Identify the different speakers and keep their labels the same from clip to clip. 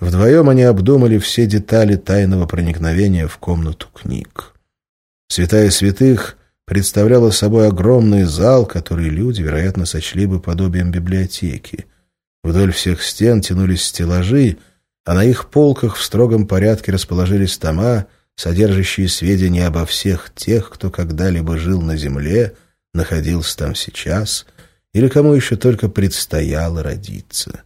Speaker 1: Вдвоем они обдумали все детали тайного проникновения в комнату книг. Святая святых представляла собой огромный зал, который люди, вероятно, сочли бы подобием библиотеки. Вдоль всех стен тянулись стеллажи, а на их полках в строгом порядке расположились тома, содержащие сведения обо всех тех, кто когда-либо жил на земле, находился там сейчас или кому еще только предстояло родиться.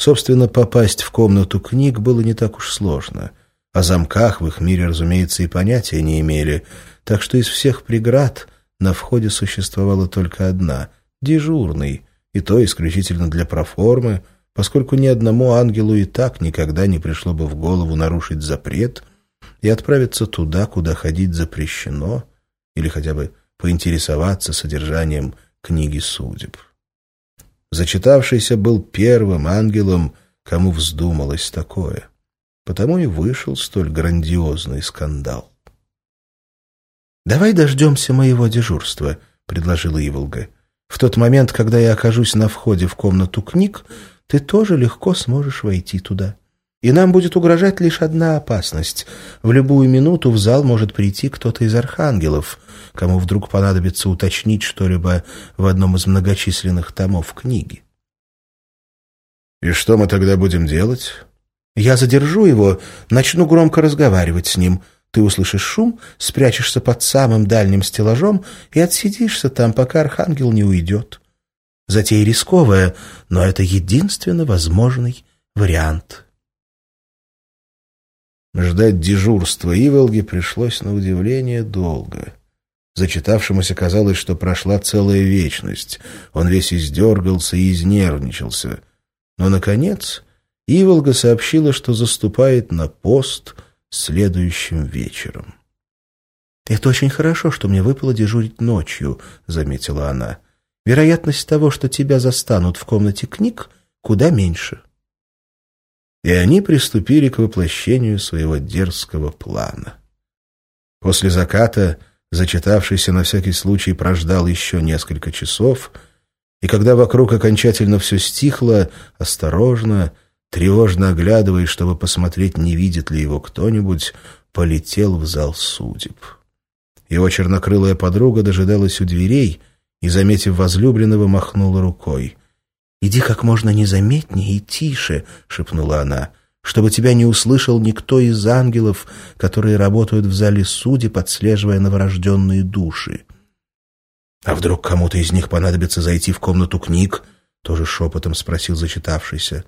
Speaker 1: Собственно, попасть в комнату книг было не так уж сложно. О замках в их мире, разумеется, и понятия не имели, так что из всех преград на входе существовала только одна — дежурный, и то исключительно для проформы, поскольку ни одному ангелу и так никогда не пришло бы в голову нарушить запрет и отправиться туда, куда ходить запрещено, или хотя бы поинтересоваться содержанием книги судеб. Зачитавшийся был первым ангелом, кому вздумалось такое. Потому и вышел столь грандиозный скандал. «Давай дождемся моего дежурства», — предложила Иволга. «В тот момент, когда я окажусь на входе в комнату книг, ты тоже легко сможешь войти туда». И нам будет угрожать лишь одна опасность. В любую минуту в зал может прийти кто-то из архангелов, кому вдруг понадобится уточнить что-либо в одном из многочисленных томов книги.
Speaker 2: «И что мы тогда будем делать?»
Speaker 1: «Я задержу его, начну громко разговаривать с ним. Ты услышишь шум, спрячешься под самым дальним стеллажом и отсидишься там, пока архангел не уйдет. Затея рисковая, но это единственно возможный вариант».
Speaker 2: Ждать дежурства Иволги пришлось на удивление долго. Зачитавшемуся казалось, что прошла целая вечность. Он весь издергался и изнервничался. Но, наконец, Иволга сообщила, что заступает на пост следующим вечером.
Speaker 1: «Это очень хорошо, что мне выпало дежурить ночью», — заметила она. «Вероятность того, что тебя застанут в комнате книг, куда меньше»
Speaker 2: и они приступили к воплощению своего дерзкого плана. После заката зачитавшийся на всякий случай прождал еще несколько часов, и когда вокруг окончательно все стихло, осторожно, тревожно оглядываясь, чтобы посмотреть, не видит ли его кто-нибудь, полетел в зал судеб. Его чернокрылая подруга дожидалась у дверей и, заметив возлюбленного, махнула рукой.
Speaker 1: «Иди как можно незаметнее и тише», — шепнула она, «чтобы тебя не услышал никто из ангелов, которые работают в зале судеб, отслеживая новорожденные души». «А вдруг кому-то из них понадобится зайти в комнату книг?» — тоже шепотом спросил зачитавшийся.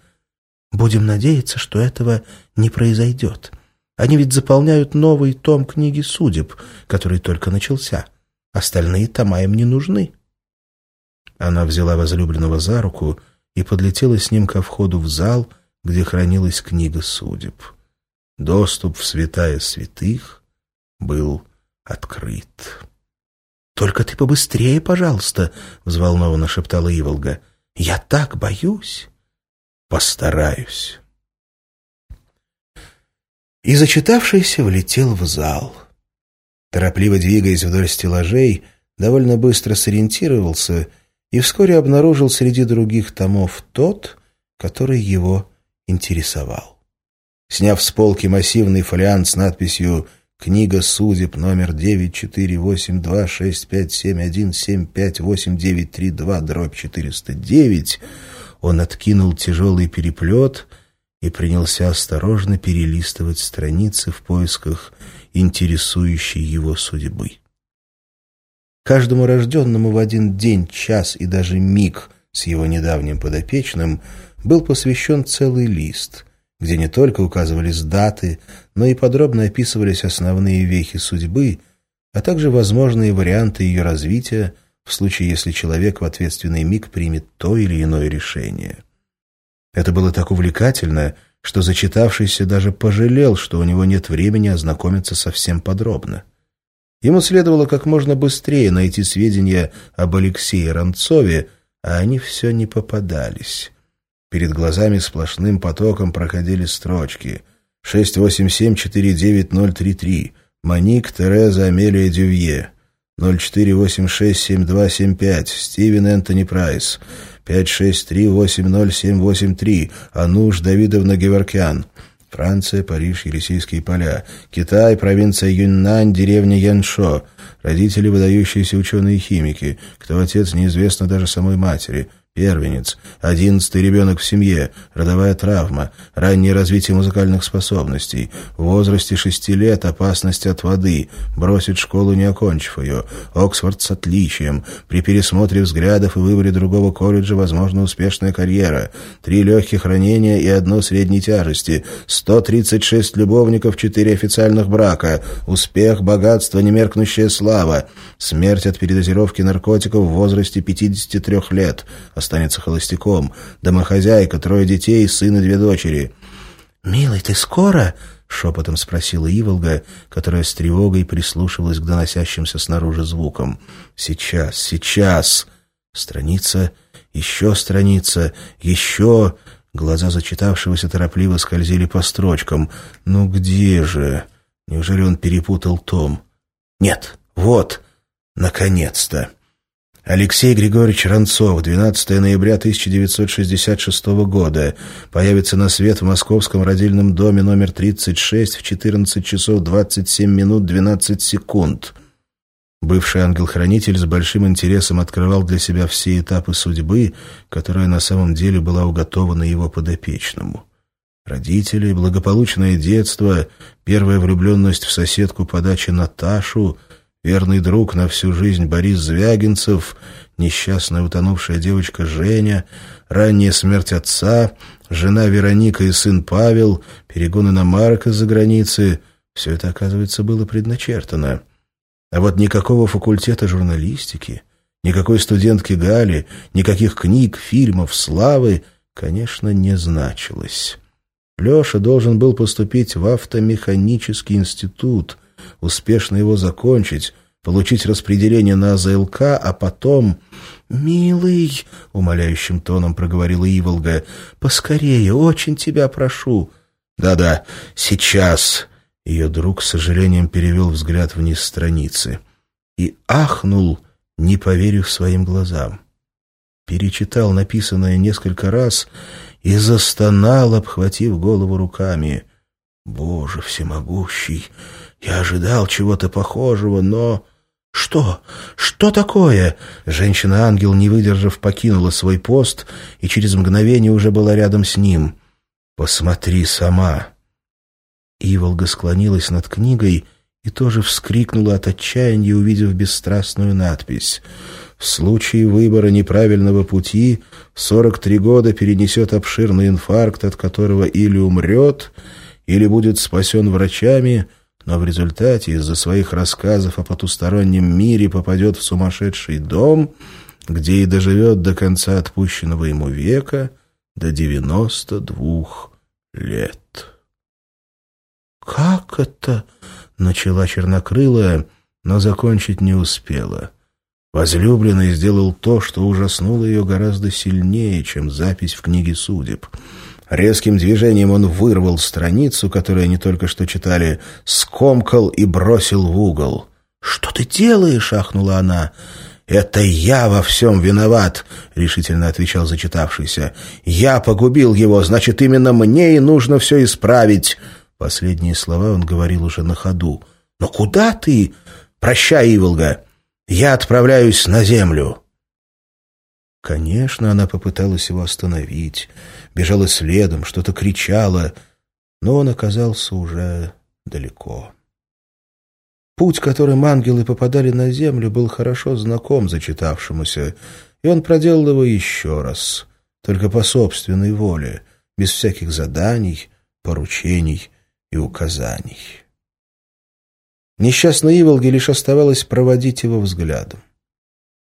Speaker 1: «Будем надеяться, что этого не произойдет. Они ведь заполняют новый том книги судеб, который только начался. Остальные тома им не нужны». Она взяла возлюбленного за руку и подлетела с ним ко входу в зал, где хранилась книга судеб. Доступ в святая святых был открыт. «Только ты побыстрее, пожалуйста!» — взволнованно шептала Иволга. «Я так боюсь!» «Постараюсь!» И зачитавшийся влетел в зал. Торопливо двигаясь вдоль стеллажей, довольно быстро сориентировался — и вскоре обнаружил среди других томов тот, который его интересовал. Сняв с полки массивный фолиант с надписью «Книга судеб номер 948265717589332 дробь 409», он откинул тяжелый переплет и принялся осторожно перелистывать страницы в поисках интересующей его судьбы. Каждому рожденному в один день, час и даже миг с его недавним подопечным был посвящен целый лист, где не только указывались даты, но и подробно описывались основные вехи судьбы, а также возможные варианты ее развития в случае, если человек в ответственный миг примет то или иное решение. Это было так увлекательно, что зачитавшийся даже пожалел, что у него нет времени ознакомиться совсем подробно. Ему следовало как можно быстрее найти сведения об Алексее Ранцове, а они все не попадались. Перед глазами сплошным потоком проходили строчки. 687-49033. Моник Тереза Амелия Дювье.
Speaker 2: 04867275, Стивен Энтони Прайс, 563-80783, Ануш Давидовна Геворкян, Франция, Париж, Елисейские поля, Китай, провинция Юньнань, деревня Яншо, родители выдающиеся ученые-химики, кто отец неизвестно даже самой матери – Первенец, одиннадцатый ребенок в семье, родовая травма, раннее развитие музыкальных способностей, в возрасте шести лет опасность от воды, бросит школу, не окончив ее, Оксфорд с отличием, при пересмотре взглядов и выборе другого колледжа возможна успешная карьера, три легких ранения и одно средней тяжести, 136 любовников, четыре официальных брака, успех, богатство, немеркнущая слава, смерть от передозировки наркотиков в возрасте 53 лет, останется холостяком. Домохозяйка, трое детей, сын и две дочери.
Speaker 1: «Милый, ты скоро?» — шепотом спросила Иволга, которая с тревогой прислушивалась к доносящимся снаружи звукам.
Speaker 2: «Сейчас, сейчас!» Страница, еще страница, еще... Глаза зачитавшегося торопливо скользили по строчкам. «Ну где же? Неужели он перепутал том?» «Нет, вот, наконец-то!» Алексей Григорьевич Ранцов, 12 ноября 1966 года. Появится на свет в московском родильном доме номер 36 в 14 часов 27 минут 12 секунд. Бывший ангел-хранитель с большим интересом открывал для себя все этапы судьбы, которая на самом деле была уготована его подопечному. Родители, благополучное детство, первая влюбленность в соседку по даче Наташу — верный друг на всю жизнь Борис Звягинцев, несчастная утонувшая девочка Женя, ранняя смерть отца, жена Вероника и сын Павел, перегоны на из-за границы — все это, оказывается, было предначертано. А вот никакого факультета журналистики, никакой студентки Гали, никаких книг, фильмов, славы, конечно, не значилось. Леша должен был поступить в автомеханический институт, успешно его закончить, получить распределение на АЗЛК, а потом... «Милый», — умоляющим тоном проговорила Иволга, — «поскорее, очень тебя прошу». «Да-да, сейчас». Ее друг с сожалением перевел взгляд вниз страницы и ахнул, не поверив своим глазам. Перечитал написанное несколько раз и застонал, обхватив голову руками. «Боже всемогущий! Я ожидал чего-то похожего, но... «Что? Что такое?» Женщина-ангел, не выдержав, покинула свой пост и через мгновение уже была рядом с ним. «Посмотри сама!» Иволга склонилась над книгой и тоже вскрикнула от отчаяния, увидев бесстрастную надпись. «В случае выбора неправильного пути в 43 года перенесет обширный инфаркт, от которого или умрет, или будет спасен врачами, но в результате из-за своих рассказов о потустороннем мире попадет в сумасшедший дом, где и доживет до конца отпущенного ему века до девяносто двух лет. «Как это?» — начала чернокрылая, но закончить не успела. Возлюбленный сделал то, что ужаснуло ее гораздо сильнее, чем запись в книге судеб — Резким движением он вырвал страницу, которую они только что читали, скомкал и бросил в угол. «Что ты делаешь?» — ахнула она. «Это я во всем виноват», — решительно отвечал зачитавшийся. «Я погубил его, значит, именно мне и нужно все исправить». Последние слова он говорил уже на ходу. «Но куда ты? Прощай, Иволга. Я отправляюсь на землю». Конечно, она попыталась его остановить, бежала следом, что-то кричала, но он оказался уже далеко. Путь, которым ангелы попадали на землю, был хорошо знаком зачитавшемуся, и он проделал его еще раз, только по собственной воле, без всяких заданий, поручений и указаний. Несчастной Иволге лишь оставалось проводить его взглядом.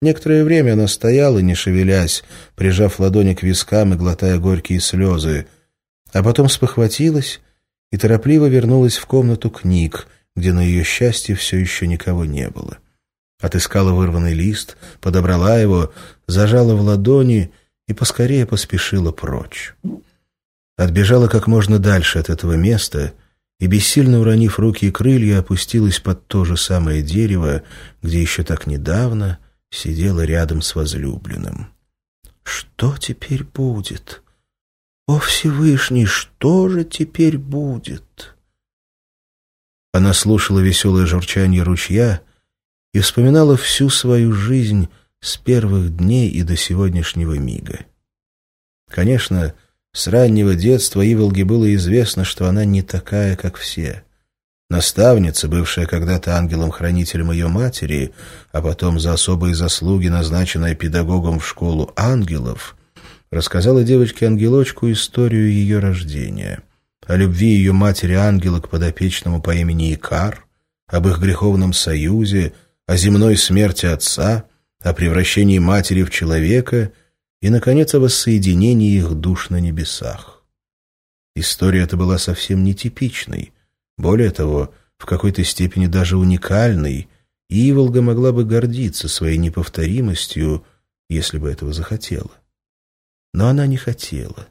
Speaker 2: Некоторое время она стояла, не шевелясь, прижав ладони к вискам и глотая горькие слезы, а потом спохватилась и торопливо вернулась в комнату книг, где на ее счастье все еще никого не было. Отыскала вырванный лист, подобрала его, зажала в ладони и поскорее поспешила прочь. Отбежала как можно дальше от этого места и, бессильно уронив руки и крылья, опустилась под то же самое дерево, где еще так недавно сидела рядом с возлюбленным. «Что теперь будет? О, Всевышний, что же теперь будет?» Она слушала веселое журчание ручья и вспоминала всю свою жизнь с первых дней и до сегодняшнего мига. Конечно, с раннего детства Иволге было известно, что она не такая, как все. Наставница, бывшая когда-то ангелом-хранителем ее матери, а потом за особые заслуги, назначенная педагогом в школу ангелов, рассказала девочке-ангелочку историю ее рождения, о любви ее матери-ангела к подопечному по имени Икар, об их греховном союзе, о земной смерти отца, о превращении матери в человека — и, наконец, о воссоединении их душ на небесах. История эта была совсем нетипичной, более того, в какой-то степени даже уникальной, Иволга могла бы гордиться своей неповторимостью, если бы этого захотела. Но она не хотела.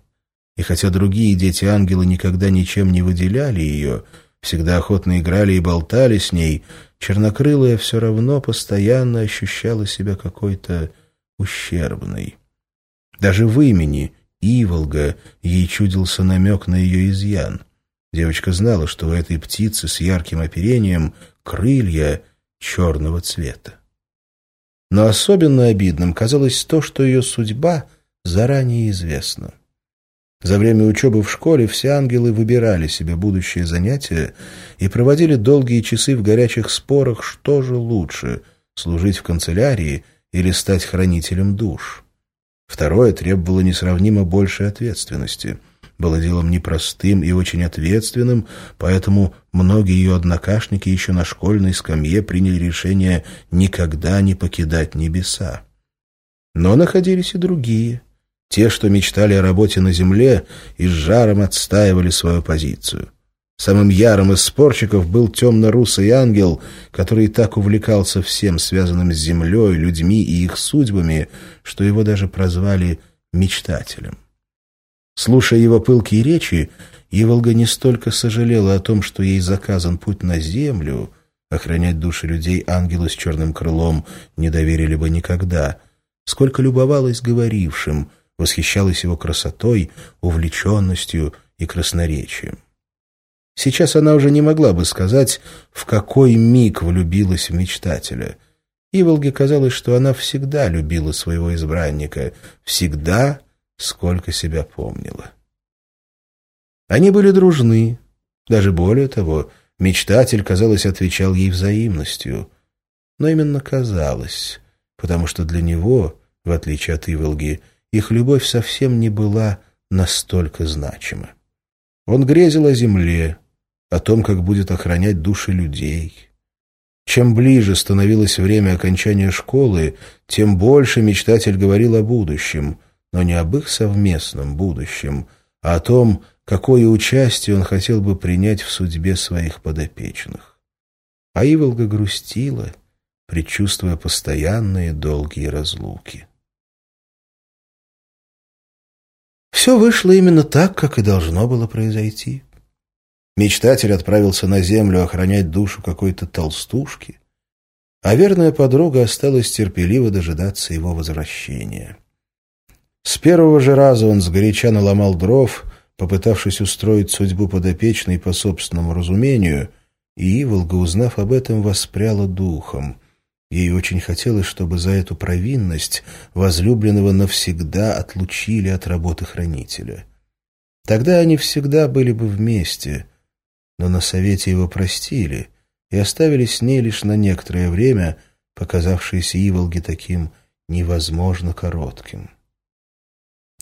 Speaker 2: И хотя другие дети-ангелы никогда ничем не выделяли ее, всегда охотно играли и болтали с ней, чернокрылая все равно постоянно ощущала себя какой-то ущербной. Даже в имени Иволга ей чудился намек на ее изъян. Девочка знала, что у этой птицы с ярким оперением крылья черного цвета. Но особенно обидным казалось то, что ее судьба заранее известна. За время учебы в школе все ангелы выбирали себе будущее занятие и проводили долгие часы в горячих спорах, что же лучше — служить в канцелярии или стать хранителем душ. Второе требовало несравнимо большей ответственности. Было делом непростым и очень ответственным, поэтому многие ее однокашники еще на школьной скамье приняли решение никогда не покидать небеса. Но находились и другие, те, что мечтали о работе на земле и с жаром отстаивали свою позицию. Самым ярым из спорщиков был темно-русый ангел, который так увлекался всем, связанным с землей, людьми и их судьбами, что его даже прозвали «мечтателем». Слушая его пылкие речи, Иволга не столько сожалела о том, что ей заказан путь на землю, охранять души людей ангелу с черным крылом не доверили бы никогда, сколько любовалась говорившим, восхищалась его красотой, увлеченностью и красноречием. Сейчас она уже не могла бы сказать, в какой миг влюбилась в мечтателя. Иволге казалось, что она всегда любила своего избранника, всегда, сколько себя помнила. Они были дружны, даже более того, мечтатель, казалось, отвечал ей взаимностью. Но именно казалось, потому что для него, в отличие от Иволги, их любовь совсем не была настолько значима. Он грезил о земле, о том, как будет охранять души людей. Чем ближе становилось время окончания школы, тем больше мечтатель говорил о будущем, но не об их совместном будущем, а о том, какое участие он хотел бы принять в судьбе своих подопечных. А Иволга грустила, предчувствуя постоянные долгие разлуки. Все вышло именно так, как и должно было произойти. Мечтатель отправился на землю охранять душу какой-то толстушки, а верная подруга осталась терпеливо дожидаться его возвращения. С первого же раза он сгоряча наломал дров, попытавшись устроить судьбу подопечной по собственному разумению, и Иволга, узнав об этом, воспряла духом. Ей очень хотелось, чтобы за эту провинность возлюбленного навсегда отлучили от работы хранителя. Тогда они всегда были бы вместе — но на совете его простили и оставили с ней лишь на некоторое время, показавшееся Иволге таким невозможно коротким.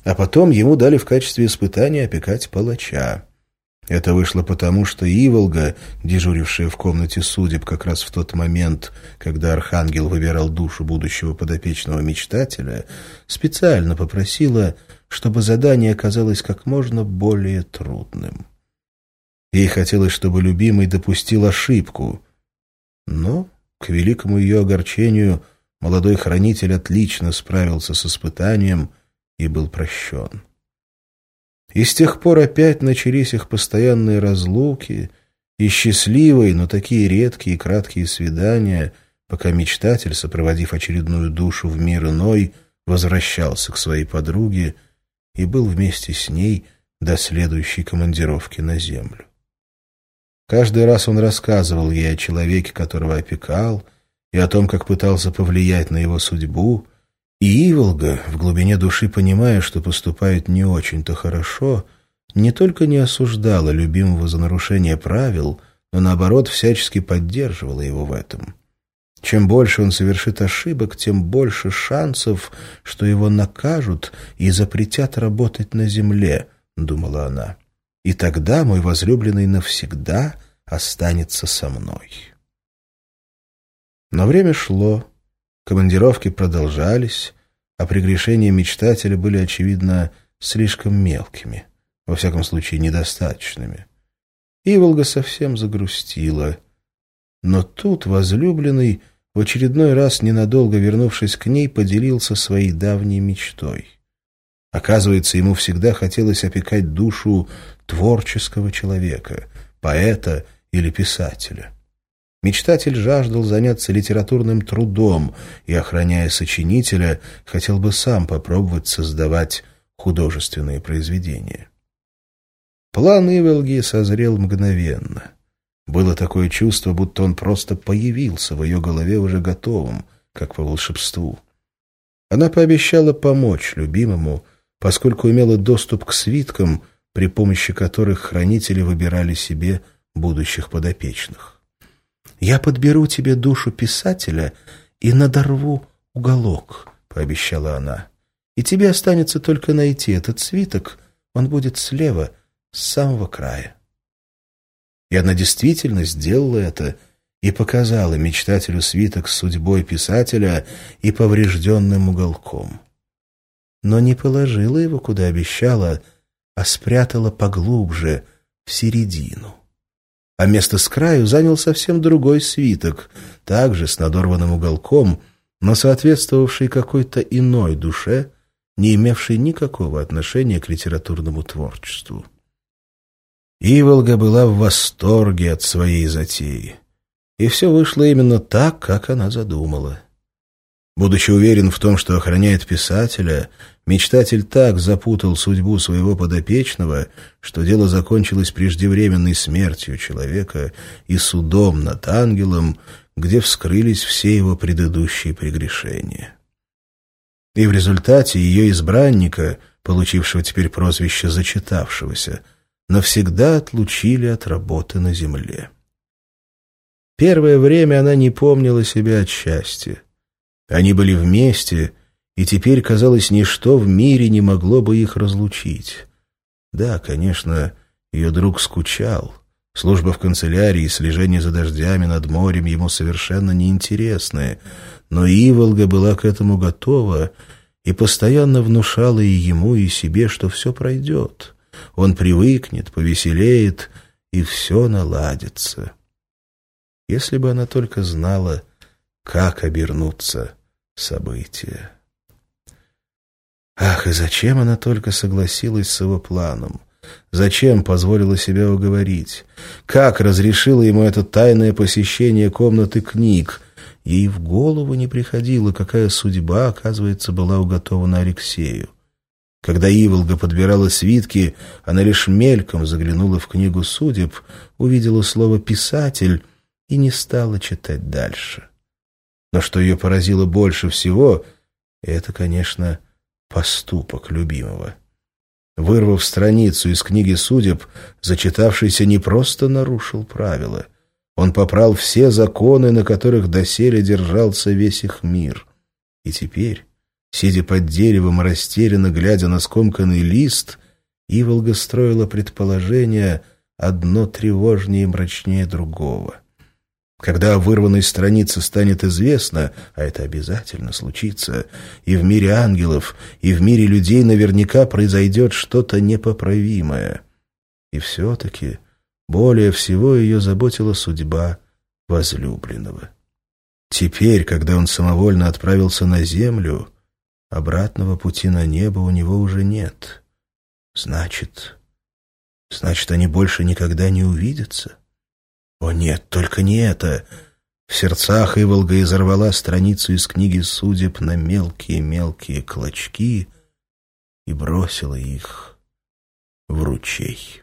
Speaker 2: А потом ему дали в качестве испытания опекать палача. Это вышло потому, что Иволга, дежурившая в комнате судеб как раз в тот момент, когда Архангел выбирал душу будущего подопечного мечтателя, специально попросила, чтобы задание оказалось как можно более трудным. Ей хотелось, чтобы любимый допустил ошибку. Но, к великому ее огорчению, молодой хранитель отлично справился с испытанием и был прощен. И с тех пор опять начались их постоянные разлуки, и счастливой, но такие редкие и краткие свидания, пока мечтатель, сопроводив очередную душу в мир иной, возвращался к своей подруге и был вместе с ней до следующей командировки на землю. Каждый раз он рассказывал ей о человеке, которого опекал, и о том, как пытался повлиять на его судьбу, и Иволга, в глубине души понимая, что поступает не очень-то хорошо, не только не осуждала любимого за нарушение правил, но, наоборот, всячески поддерживала его в этом. Чем больше он совершит ошибок, тем больше шансов, что его накажут и запретят работать на земле, — думала она и тогда мой возлюбленный навсегда останется со мной. Но время шло, командировки продолжались, а прегрешения мечтателя были, очевидно, слишком мелкими, во всяком случае недостаточными. Иволга совсем загрустила. Но тут возлюбленный, в очередной раз ненадолго вернувшись к ней, поделился своей давней мечтой. Оказывается, ему всегда хотелось опекать душу творческого человека, поэта или писателя. Мечтатель жаждал заняться литературным трудом и, охраняя сочинителя, хотел бы сам попробовать создавать художественные произведения. План Ивелги созрел мгновенно. Было такое чувство, будто он просто появился в ее голове уже готовым, как по волшебству. Она пообещала помочь любимому, поскольку имела доступ к свиткам, при помощи которых хранители выбирали себе будущих подопечных. «Я подберу тебе душу писателя и надорву уголок», — пообещала она. «И тебе останется только найти этот свиток, он будет слева, с самого края». И она действительно сделала это и показала мечтателю свиток с судьбой писателя и поврежденным уголком. Но не положила его, куда обещала, — а спрятала поглубже, в середину. А место с краю занял совсем другой свиток, также с надорванным уголком, но соответствовавший какой-то иной душе, не имевшей никакого отношения к литературному творчеству. Иволга была в восторге от своей затеи. И все вышло именно так, как она задумала. Будучи уверен в том, что охраняет писателя, мечтатель так запутал судьбу своего подопечного, что дело закончилось преждевременной смертью человека и судом над ангелом, где вскрылись все его предыдущие прегрешения. И в результате ее избранника, получившего теперь прозвище «зачитавшегося», навсегда отлучили от работы на земле. Первое время она не помнила себя от счастья. Они были вместе, и теперь, казалось, ничто в мире не могло бы их разлучить. Да, конечно, ее друг скучал. Служба в канцелярии и слежение за дождями над морем ему совершенно неинтересны, но Иволга была к этому готова и постоянно внушала и ему, и себе, что все пройдет. Он привыкнет, повеселеет, и все наладится. Если бы она только знала, как обернуться события. Ах, и зачем она только согласилась с его планом? Зачем позволила себя уговорить? Как разрешила ему это тайное посещение комнаты книг? Ей в голову не приходило, какая судьба, оказывается, была уготована Алексею. Когда Иволга подбирала свитки, она лишь мельком заглянула в книгу судеб, увидела слово «писатель» и не стала читать дальше. Но что ее поразило больше всего, это, конечно, поступок любимого. Вырвав страницу из книги судеб, зачитавшийся не просто нарушил правила. Он попрал все законы, на которых доселе держался весь их мир. И теперь, сидя под деревом, растерянно глядя на скомканный лист, Иволга строила предположение одно тревожнее и мрачнее другого. Когда о вырванной странице станет известно, а это обязательно случится, и в мире ангелов, и в мире людей наверняка произойдет что-то непоправимое. И все-таки более всего ее заботила судьба возлюбленного. Теперь, когда он самовольно отправился на землю, обратного пути на небо у него уже нет. Значит, значит, они больше никогда не увидятся.
Speaker 1: О нет, только не это! В сердцах Иволга изорвала страницу из книги судеб на мелкие-мелкие клочки и бросила их в ручей.